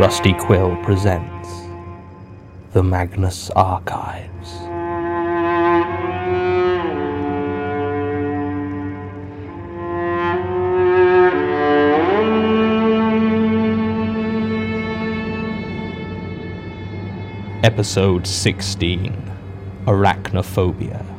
Rusty Quill presents The Magnus Archives. Episode 16 Arachnophobia.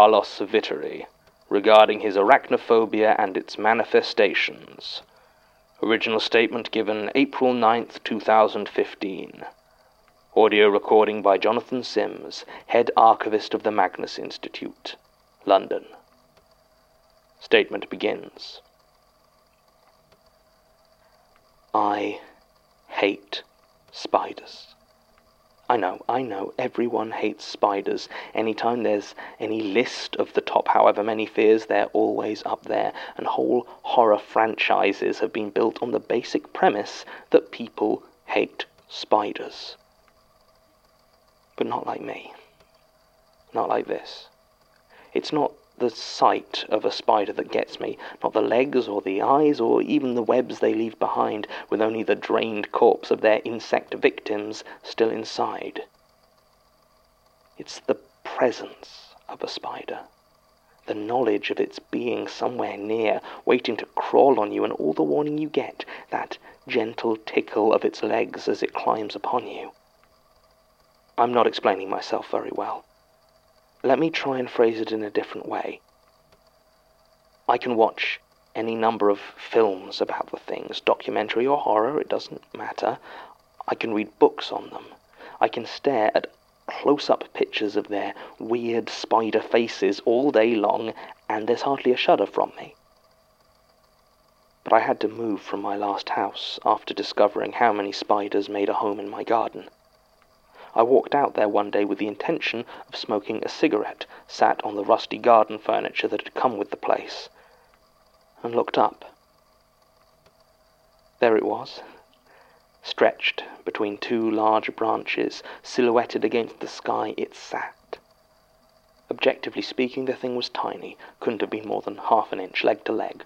Carlos Vittery regarding his arachnophobia and its manifestations. Original statement given April 9th, 2015. Audio recording by Jonathan Sims, head archivist of the Magnus Institute, London. Statement begins. I hate spiders. I know, I know, everyone hates spiders. Anytime there's any list of the top however many fears, they're always up there, and whole horror franchises have been built on the basic premise that people hate spiders. But not like me. Not like this. It's not the sight of a spider that gets me, not the legs or the eyes or even the webs they leave behind, with only the drained corpse of their insect victims still inside. It's the presence of a spider, the knowledge of its being somewhere near, waiting to crawl on you, and all the warning you get, that gentle tickle of its legs as it climbs upon you. I'm not explaining myself very well. Let me try and phrase it in a different way. I can watch any number of films about the things, documentary or horror, it doesn't matter. I can read books on them. I can stare at close up pictures of their weird spider faces all day long, and there's hardly a shudder from me. But I had to move from my last house after discovering how many spiders made a home in my garden. I walked out there one day with the intention of smoking a cigarette, sat on the rusty garden furniture that had come with the place, and looked up. There it was, stretched between two large branches, silhouetted against the sky, it sat. Objectively speaking, the thing was tiny, couldn't have been more than half an inch leg to leg.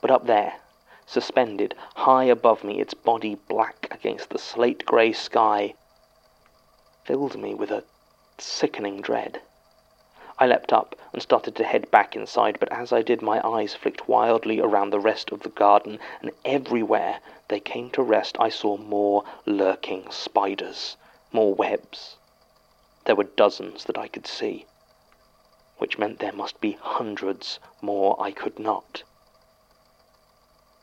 But up there, suspended high above me, its body black against the slate grey sky, filled me with a sickening dread. I leapt up and started to head back inside, but as I did, my eyes flicked wildly around the rest of the garden, and everywhere they came to rest, I saw more lurking spiders, more webs. There were dozens that I could see, which meant there must be hundreds more I could not.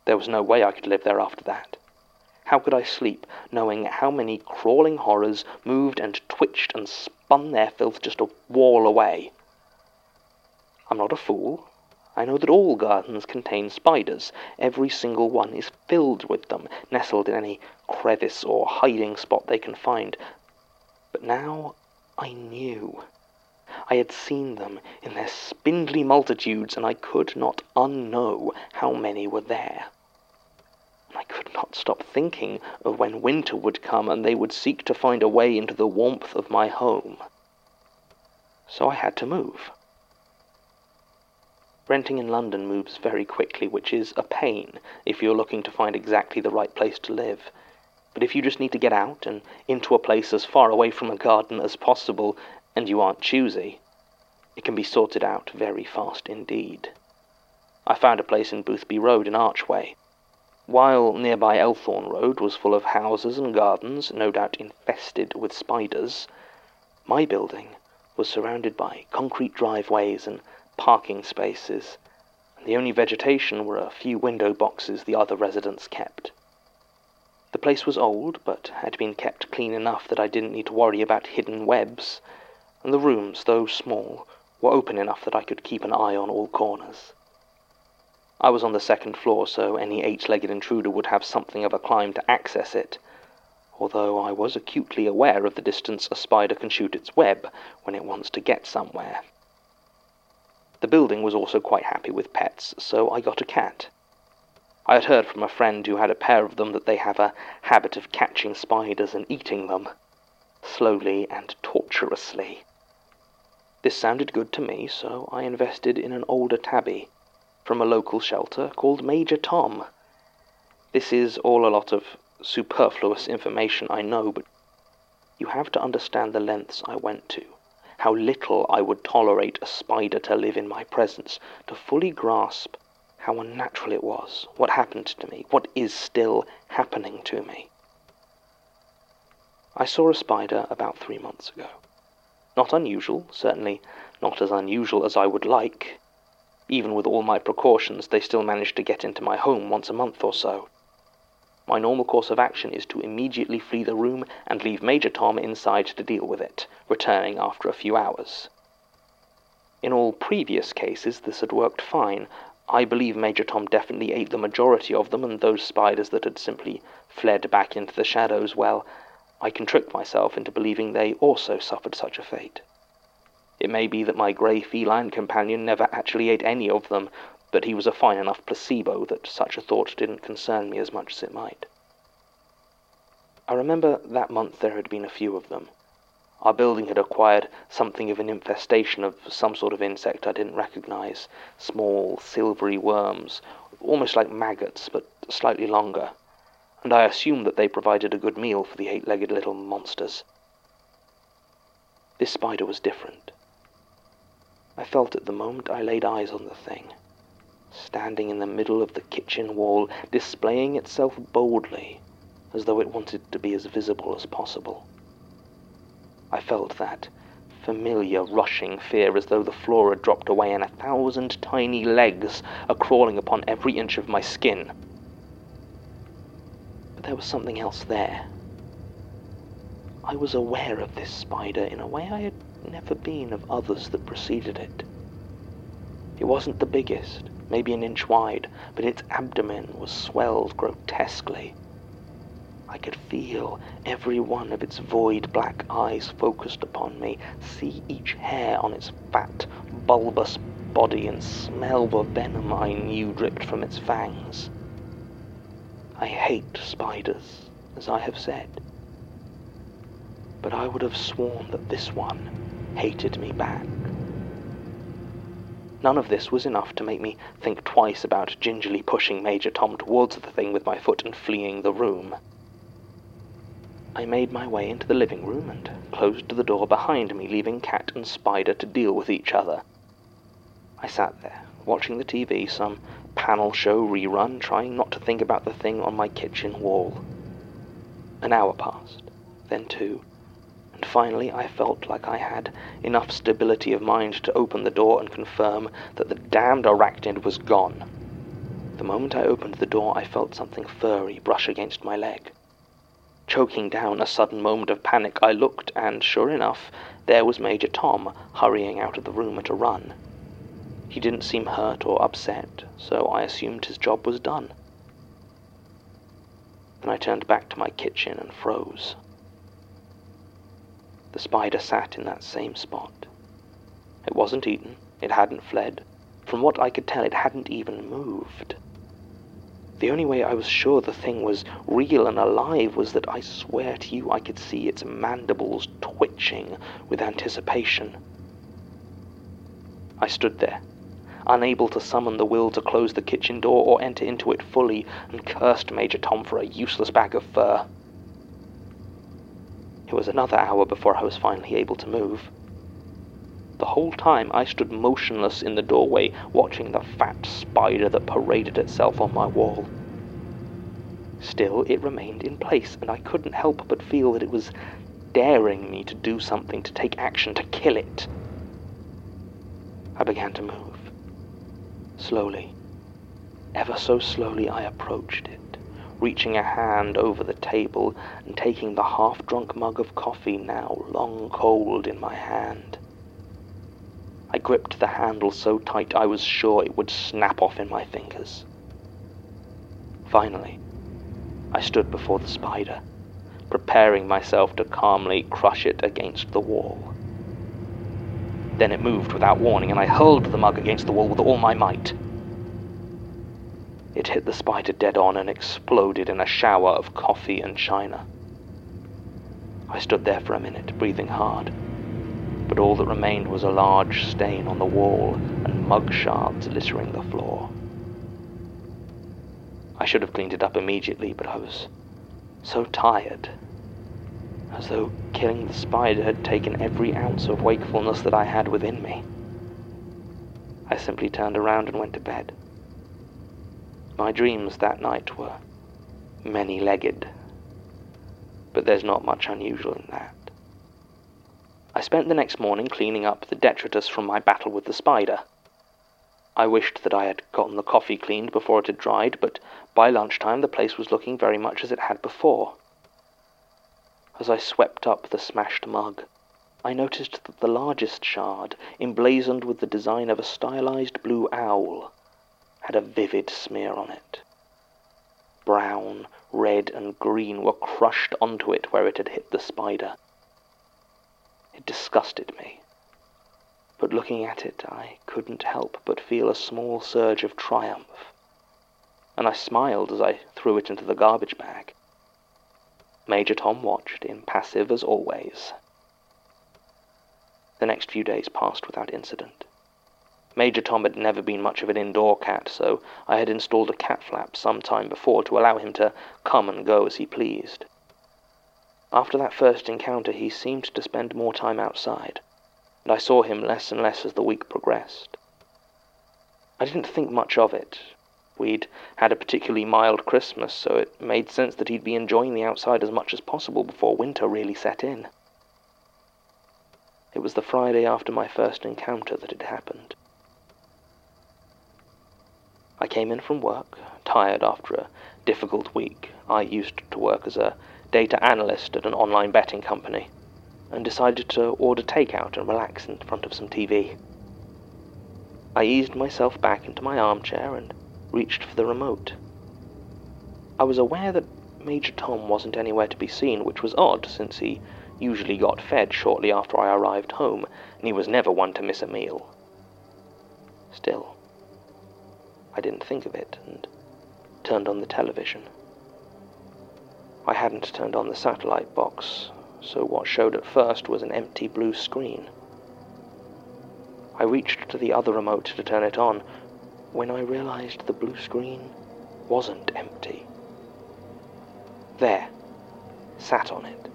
There was no way I could live there after that. How could I sleep, knowing how many crawling horrors moved and twitched and spun their filth just a wall away? I'm not a fool. I know that all gardens contain spiders. Every single one is filled with them, nestled in any crevice or hiding spot they can find. But now I knew. I had seen them in their spindly multitudes, and I could not unknow how many were there. I could not stop thinking of when winter would come and they would seek to find a way into the warmth of my home. So I had to move. Renting in London moves very quickly, which is a pain if you're looking to find exactly the right place to live. But if you just need to get out and into a place as far away from a garden as possible, and you aren't choosy, it can be sorted out very fast indeed. I found a place in Boothby Road in Archway. While nearby Elthorne Road was full of houses and gardens, no doubt infested with spiders, my building was surrounded by concrete driveways and parking spaces, and the only vegetation were a few window boxes the other residents kept. The place was old, but had been kept clean enough that I didn't need to worry about hidden webs, and the rooms, though small, were open enough that I could keep an eye on all corners. I was on the second floor, so any eight legged intruder would have something of a climb to access it, although I was acutely aware of the distance a spider can shoot its web when it wants to get somewhere. The building was also quite happy with pets, so I got a cat. I had heard from a friend who had a pair of them that they have a habit of catching spiders and eating them, slowly and tortuously. This sounded good to me, so I invested in an older tabby from a local shelter called Major Tom. This is all a lot of superfluous information, I know, but you have to understand the lengths I went to, how little I would tolerate a spider to live in my presence, to fully grasp how unnatural it was, what happened to me, what is still happening to me. I saw a spider about three months ago. Not unusual, certainly not as unusual as I would like. Even with all my precautions, they still managed to get into my home once a month or so. My normal course of action is to immediately flee the room and leave Major Tom inside to deal with it, returning after a few hours. In all previous cases, this had worked fine. I believe Major Tom definitely ate the majority of them, and those spiders that had simply fled back into the shadows, well, I can trick myself into believing they also suffered such a fate. It may be that my grey feline companion never actually ate any of them, but he was a fine enough placebo that such a thought didn't concern me as much as it might. I remember that month there had been a few of them. Our building had acquired something of an infestation of some sort of insect I didn't recognize small, silvery worms, almost like maggots, but slightly longer, and I assumed that they provided a good meal for the eight legged little monsters. This spider was different. I felt at the moment I laid eyes on the thing standing in the middle of the kitchen wall, displaying itself boldly, as though it wanted to be as visible as possible. I felt that familiar rushing fear as though the floor had dropped away and a thousand tiny legs are crawling upon every inch of my skin. But there was something else there. I was aware of this spider in a way I had never been of others that preceded it. It wasn't the biggest, maybe an inch wide, but its abdomen was swelled grotesquely. I could feel every one of its void black eyes focused upon me, see each hair on its fat, bulbous body, and smell the venom I knew dripped from its fangs. I hate spiders, as I have said. But I would have sworn that this one hated me back. None of this was enough to make me think twice about gingerly pushing Major Tom towards the thing with my foot and fleeing the room. I made my way into the living room and closed the door behind me, leaving cat and spider to deal with each other. I sat there, watching the TV, some panel show rerun, trying not to think about the thing on my kitchen wall. An hour passed, then two, and finally I felt like I had enough stability of mind to open the door and confirm that the damned arachnid was gone. The moment I opened the door, I felt something furry brush against my leg. Choking down a sudden moment of panic, I looked, and sure enough, there was Major Tom hurrying out of the room at a run. He didn't seem hurt or upset, so I assumed his job was done. Then I turned back to my kitchen and froze. The spider sat in that same spot. It wasn't eaten, it hadn't fled. From what I could tell, it hadn't even moved. The only way I was sure the thing was real and alive was that I swear to you I could see its mandibles twitching with anticipation. I stood there, unable to summon the will to close the kitchen door or enter into it fully, and cursed Major Tom for a useless bag of fur. It was another hour before I was finally able to move. The whole time I stood motionless in the doorway, watching the fat spider that paraded itself on my wall. Still, it remained in place, and I couldn't help but feel that it was daring me to do something, to take action, to kill it. I began to move. Slowly, ever so slowly, I approached it reaching a hand over the table and taking the half drunk mug of coffee now long cold in my hand. I gripped the handle so tight I was sure it would snap off in my fingers. Finally, I stood before the spider, preparing myself to calmly crush it against the wall. Then it moved without warning, and I hurled the mug against the wall with all my might. It hit the spider dead on and exploded in a shower of coffee and china. I stood there for a minute, breathing hard, but all that remained was a large stain on the wall and mug shards littering the floor. I should have cleaned it up immediately, but I was so tired, as though killing the spider had taken every ounce of wakefulness that I had within me. I simply turned around and went to bed. My dreams that night were many legged, but there's not much unusual in that. I spent the next morning cleaning up the detritus from my battle with the spider. I wished that I had gotten the coffee cleaned before it had dried, but by lunchtime the place was looking very much as it had before. As I swept up the smashed mug, I noticed that the largest shard, emblazoned with the design of a stylized blue owl, had a vivid smear on it. Brown, red, and green were crushed onto it where it had hit the spider. It disgusted me, but looking at it, I couldn't help but feel a small surge of triumph, and I smiled as I threw it into the garbage bag. Major Tom watched, impassive as always. The next few days passed without incident. Major Tom had never been much of an indoor cat, so I had installed a cat flap some time before to allow him to come and go as he pleased. After that first encounter, he seemed to spend more time outside, and I saw him less and less as the week progressed. I didn't think much of it. We'd had a particularly mild Christmas, so it made sense that he'd be enjoying the outside as much as possible before winter really set in. It was the Friday after my first encounter that it happened. I came in from work, tired after a difficult week. I used to work as a data analyst at an online betting company, and decided to order takeout and relax in front of some TV. I eased myself back into my armchair and reached for the remote. I was aware that Major Tom wasn't anywhere to be seen, which was odd, since he usually got fed shortly after I arrived home, and he was never one to miss a meal. Still, I didn't think of it and turned on the television. I hadn't turned on the satellite box, so what showed at first was an empty blue screen. I reached to the other remote to turn it on when I realized the blue screen wasn't empty. There, sat on it,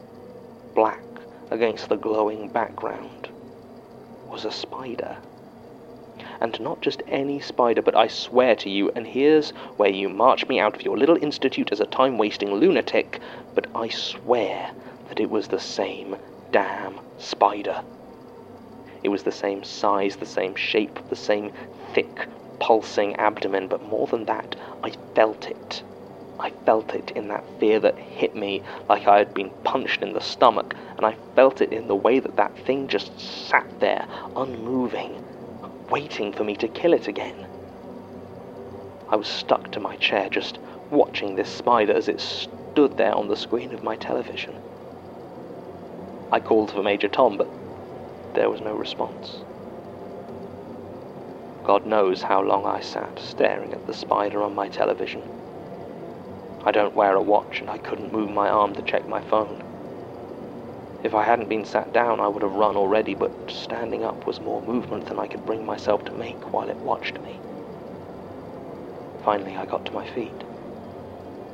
black against the glowing background, was a spider and not just any spider, but I swear to you, and here's where you march me out of your little institute as a time wasting lunatic, but I swear that it was the same damn spider. It was the same size, the same shape, the same thick, pulsing abdomen, but more than that, I felt it. I felt it in that fear that hit me like I had been punched in the stomach, and I felt it in the way that that thing just sat there, unmoving, waiting for me to kill it again. I was stuck to my chair, just watching this spider as it stood there on the screen of my television. I called for Major Tom, but there was no response. God knows how long I sat staring at the spider on my television. I don't wear a watch, and I couldn't move my arm to check my phone. If I hadn't been sat down, I would have run already, but standing up was more movement than I could bring myself to make while it watched me. Finally, I got to my feet.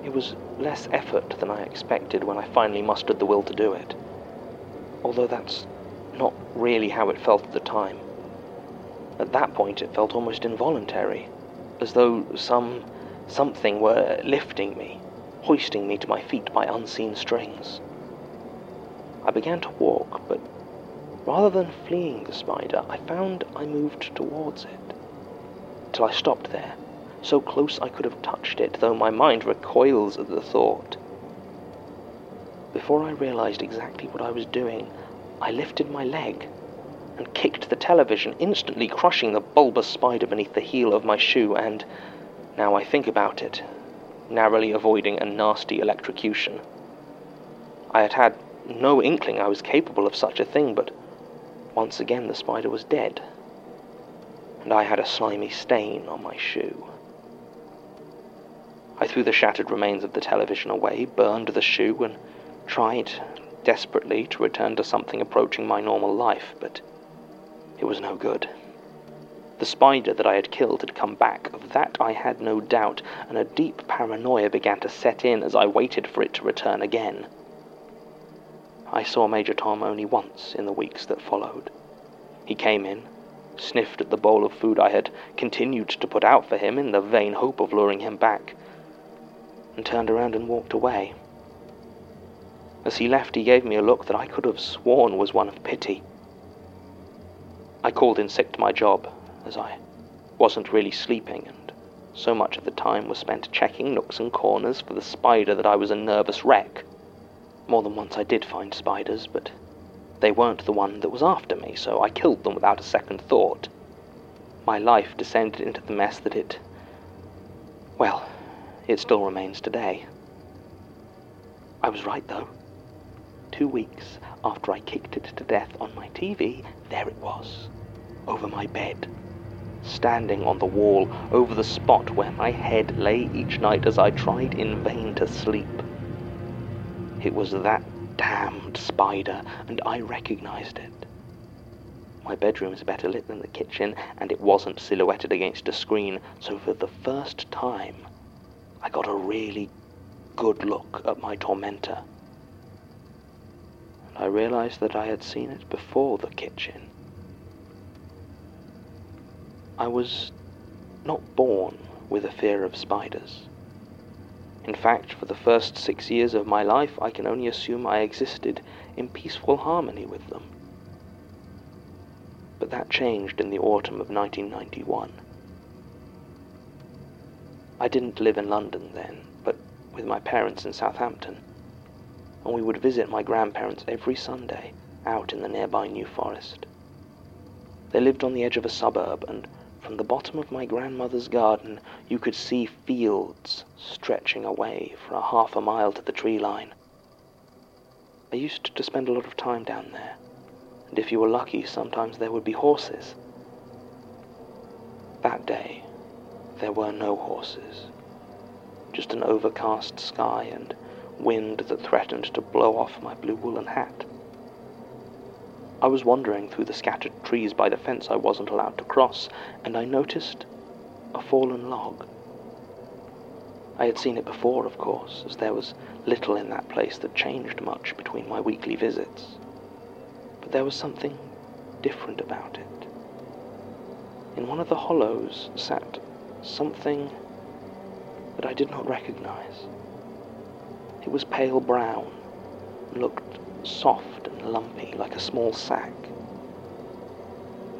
It was less effort than I expected when I finally mustered the will to do it, although that's not really how it felt at the time. At that point, it felt almost involuntary, as though some something were lifting me, hoisting me to my feet by unseen strings. I began to walk, but rather than fleeing the spider, I found I moved towards it, till I stopped there, so close I could have touched it, though my mind recoils at the thought. Before I realized exactly what I was doing, I lifted my leg and kicked the television, instantly crushing the bulbous spider beneath the heel of my shoe, and, now I think about it, narrowly avoiding a nasty electrocution. I had had no inkling I was capable of such a thing, but once again the spider was dead, and I had a slimy stain on my shoe. I threw the shattered remains of the television away, burned the shoe, and tried desperately to return to something approaching my normal life, but it was no good. The spider that I had killed had come back, of that I had no doubt, and a deep paranoia began to set in as I waited for it to return again. I saw Major Tom only once in the weeks that followed. He came in, sniffed at the bowl of food I had continued to put out for him in the vain hope of luring him back, and turned around and walked away. As he left, he gave me a look that I could have sworn was one of pity. I called in sick to my job, as I wasn't really sleeping, and so much of the time was spent checking nooks and corners for the spider that I was a nervous wreck. More than once I did find spiders, but they weren't the one that was after me, so I killed them without a second thought. My life descended into the mess that it. Well, it still remains today. I was right, though. Two weeks after I kicked it to death on my TV, there it was, over my bed, standing on the wall over the spot where my head lay each night as I tried in vain to sleep. It was that damned spider, and I recognized it. My bedroom is better lit than the kitchen, and it wasn't silhouetted against a screen, so for the first time, I got a really good look at my tormentor. And I realized that I had seen it before the kitchen. I was not born with a fear of spiders. In fact, for the first six years of my life, I can only assume I existed in peaceful harmony with them. But that changed in the autumn of 1991. I didn't live in London then, but with my parents in Southampton, and we would visit my grandparents every Sunday out in the nearby New Forest. They lived on the edge of a suburb, and from the bottom of my grandmother's garden, you could see fields stretching away for a half a mile to the tree line. I used to spend a lot of time down there, and if you were lucky, sometimes there would be horses. That day, there were no horses, just an overcast sky and wind that threatened to blow off my blue woolen hat. I was wandering through the scattered trees by the fence I wasn't allowed to cross, and I noticed a fallen log. I had seen it before, of course, as there was little in that place that changed much between my weekly visits. But there was something different about it. In one of the hollows sat something that I did not recognize. It was pale brown looked soft and lumpy like a small sack.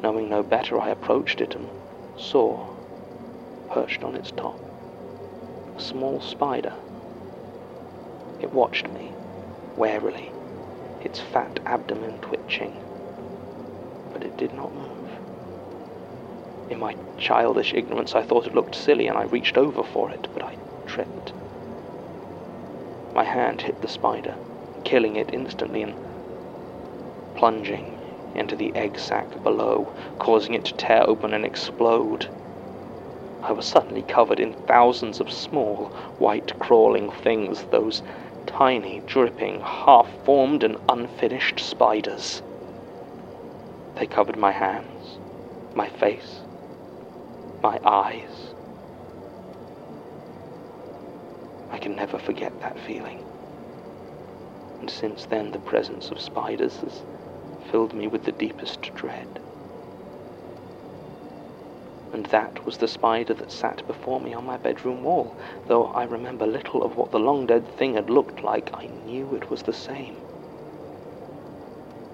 Knowing no better, I approached it and saw, perched on its top, a small spider. It watched me, warily, its fat abdomen twitching, but it did not move. In my childish ignorance, I thought it looked silly, and I reached over for it, but I tripped. My hand hit the spider killing it instantly and plunging into the egg sac below, causing it to tear open and explode. I was suddenly covered in thousands of small, white crawling things, those tiny, dripping, half formed and unfinished spiders. They covered my hands, my face, my eyes. I can never forget that feeling and since then the presence of spiders has filled me with the deepest dread. And that was the spider that sat before me on my bedroom wall. Though I remember little of what the long dead thing had looked like, I knew it was the same.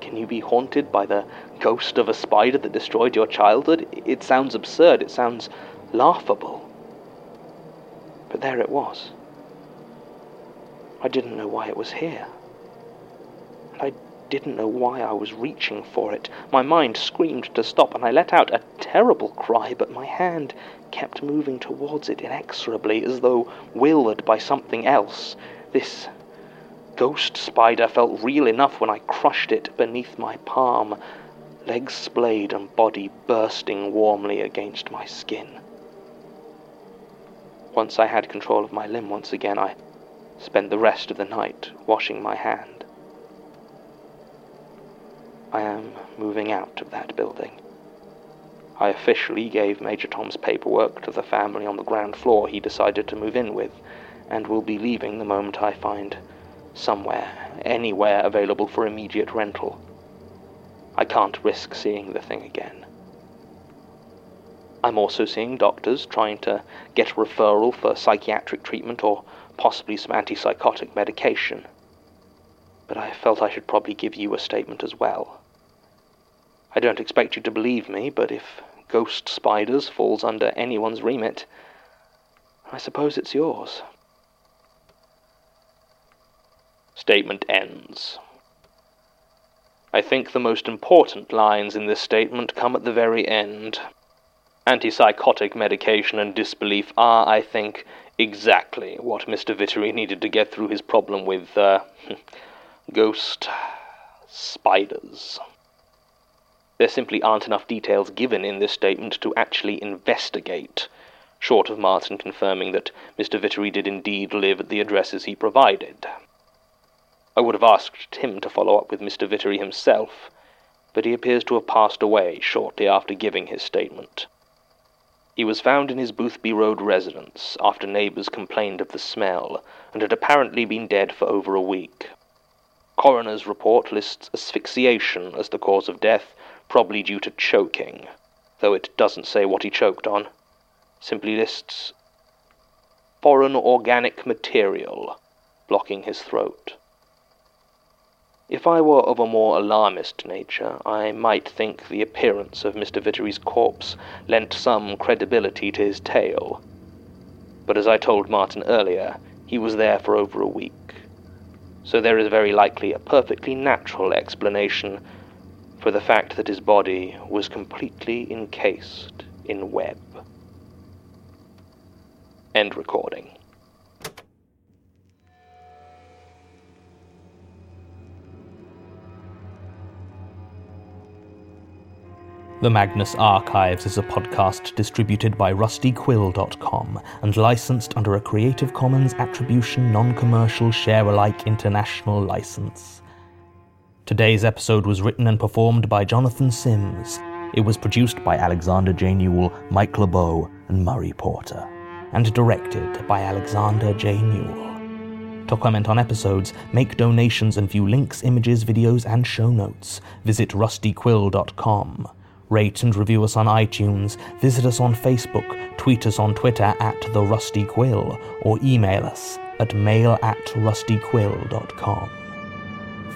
Can you be haunted by the ghost of a spider that destroyed your childhood? It sounds absurd, it sounds laughable. But there it was. I didn't know why it was here. Didn't know why I was reaching for it. My mind screamed to stop, and I let out a terrible cry, but my hand kept moving towards it inexorably, as though willed by something else. This ghost spider felt real enough when I crushed it beneath my palm, legs splayed and body bursting warmly against my skin. Once I had control of my limb once again, I spent the rest of the night washing my hand. I am moving out of that building. I officially gave Major Tom's paperwork to the family on the ground floor he decided to move in with, and will be leaving the moment I find somewhere, anywhere available for immediate rental. I can't risk seeing the thing again. I'm also seeing doctors trying to get a referral for psychiatric treatment or possibly some antipsychotic medication. But I felt I should probably give you a statement as well. I don't expect you to believe me, but if ghost spiders falls under anyone's remit, I suppose it's yours. Statement ends. I think the most important lines in this statement come at the very end. Antipsychotic medication and disbelief are, I think, exactly what Mr. Vittery needed to get through his problem with, uh, ghost spiders. There simply aren't enough details given in this statement to actually investigate, short of Martin confirming that Mr. Vittery did indeed live at the addresses he provided. I would have asked him to follow up with Mr. Vittery himself, but he appears to have passed away shortly after giving his statement. He was found in his Boothby Road residence after neighbors complained of the smell and had apparently been dead for over a week. Coroner's report lists asphyxiation as the cause of death, probably due to choking, though it doesn't say what he choked on. Simply lists foreign organic material blocking his throat. If I were of a more alarmist nature, I might think the appearance of Mr. Vittery's corpse lent some credibility to his tale. But as I told Martin earlier, he was there for over a week. So there is very likely a perfectly natural explanation for the fact that his body was completely encased in web. End recording. The Magnus Archives is a podcast distributed by rustyquill.com and licensed under a Creative Commons Attribution Non Commercial Share Alike International license. Today's episode was written and performed by Jonathan Sims. It was produced by Alexander J. Newall, Mike LeBeau, and Murray Porter, and directed by Alexander J. Newall. To comment on episodes, make donations, and view links, images, videos, and show notes, visit rustyquill.com. Rate and review us on iTunes, visit us on Facebook, tweet us on Twitter at The Rusty Quill, or email us at mail at rustyquill.com.